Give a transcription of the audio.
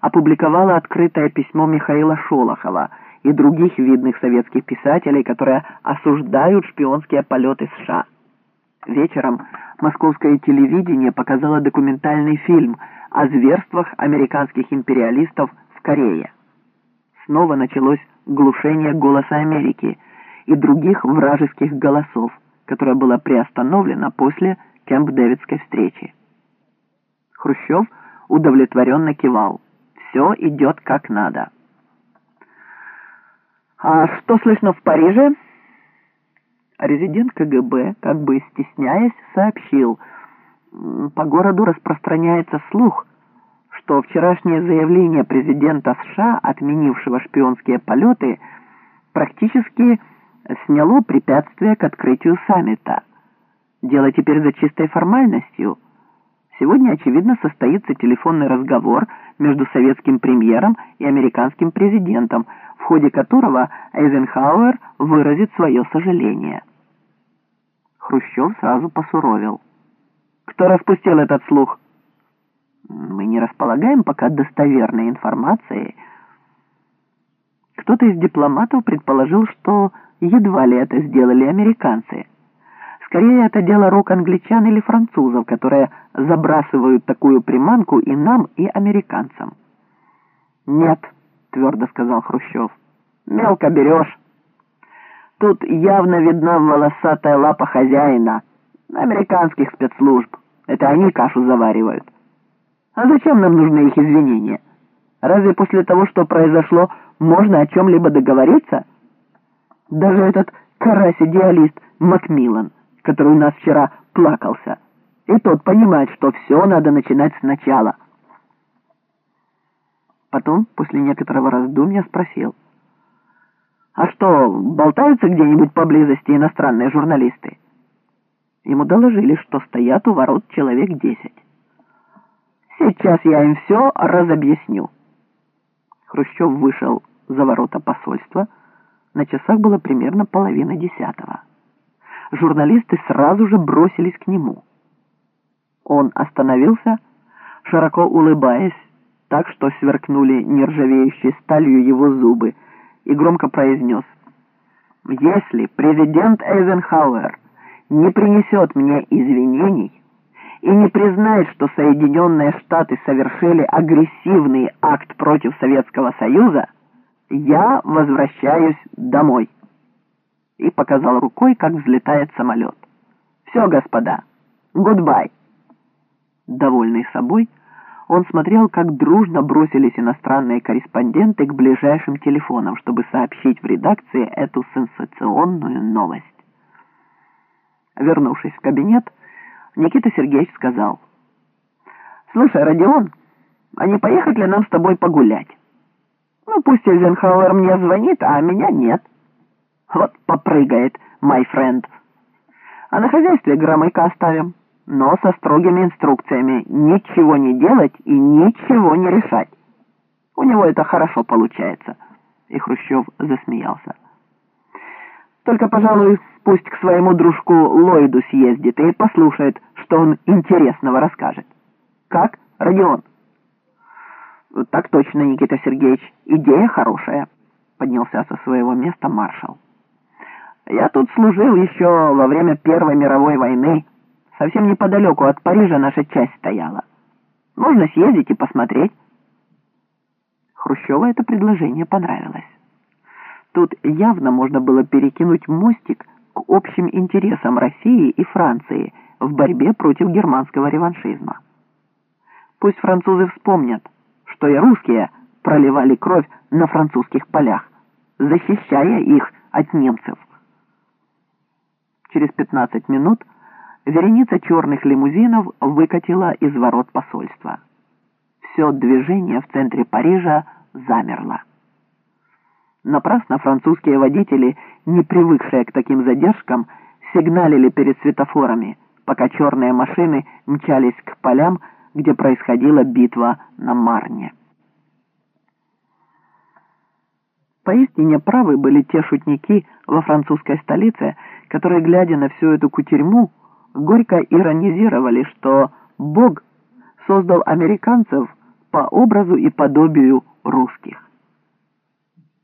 опубликовала открытое письмо Михаила Шолохова и других видных советских писателей, которые осуждают шпионские полеты США. Вечером московское телевидение показало документальный фильм о зверствах американских империалистов в Корее. Снова началось глушение «Голоса Америки» и других вражеских голосов, которое было приостановлено после Кемп-Дэвидской встречи. Хрущев удовлетворенно кивал. Все идет как надо. «А что слышно в Париже?» Резидент КГБ, как бы стесняясь, сообщил. По городу распространяется слух, что вчерашнее заявление президента США, отменившего шпионские полеты, практически сняло препятствие к открытию саммита. Дело теперь за чистой формальностью. Сегодня, очевидно, состоится телефонный разговор между советским премьером и американским президентом, в ходе которого Эйзенхауэр выразит свое сожаление. Хрущев сразу посуровил. «Кто распустил этот слух?» «Мы не располагаем пока достоверной информацией». Кто-то из дипломатов предположил, что едва ли это сделали американцы. Скорее, это дело рук англичан или французов, которые забрасывают такую приманку и нам, и американцам. «Нет», — твердо сказал Хрущев, — «мелко берешь. Тут явно видна волосатая лапа хозяина, американских спецслужб. Это они кашу заваривают. А зачем нам нужны их извинения? Разве после того, что произошло, можно о чем-либо договориться?» Даже этот карась-идеалист Макмиллан, который у нас вчера плакался, и тот понимает, что все надо начинать сначала. Потом, после некоторого раздумья, спросил. «А что, болтаются где-нибудь поблизости иностранные журналисты?» Ему доложили, что стоят у ворот человек десять. «Сейчас я им все разобъясню». Хрущев вышел за ворота посольства, на часах было примерно половина десятого. Журналисты сразу же бросились к нему. Он остановился, широко улыбаясь, так что сверкнули нержавеющей сталью его зубы, и громко произнес «Если президент Эйзенхауэр не принесет мне извинений и не признает, что Соединенные Штаты совершили агрессивный акт против Советского Союза, «Я возвращаюсь домой» и показал рукой, как взлетает самолет. «Все, господа, гудбай!» Довольный собой, он смотрел, как дружно бросились иностранные корреспонденты к ближайшим телефонам, чтобы сообщить в редакции эту сенсационную новость. Вернувшись в кабинет, Никита Сергеевич сказал, «Слушай, Родион, а не поехать ли нам с тобой погулять?» Ну, пусть Эйзенхауэр мне звонит, а меня нет. Вот попрыгает, мой френд. А на хозяйстве громыка оставим, но со строгими инструкциями ничего не делать и ничего не решать. У него это хорошо получается. И Хрущев засмеялся. Только, пожалуй, пусть к своему дружку Ллойду съездит и послушает, что он интересного расскажет. Как, Родион? «Так точно, Никита Сергеевич, идея хорошая», — поднялся со своего места маршал. «Я тут служил еще во время Первой мировой войны. Совсем неподалеку от Парижа наша часть стояла. Можно съездить и посмотреть». Хрущева это предложение понравилось. Тут явно можно было перекинуть мостик к общим интересам России и Франции в борьбе против германского реваншизма. Пусть французы вспомнят, что и русские проливали кровь на французских полях, защищая их от немцев. Через 15 минут вереница черных лимузинов выкатила из ворот посольства. Все движение в центре Парижа замерло. Напрасно французские водители, не привыкшие к таким задержкам, сигналили перед светофорами, пока черные машины мчались к полям, где происходила битва на Марне. Поистине правы были те шутники во французской столице, которые, глядя на всю эту кутерьму, горько иронизировали, что Бог создал американцев по образу и подобию русских.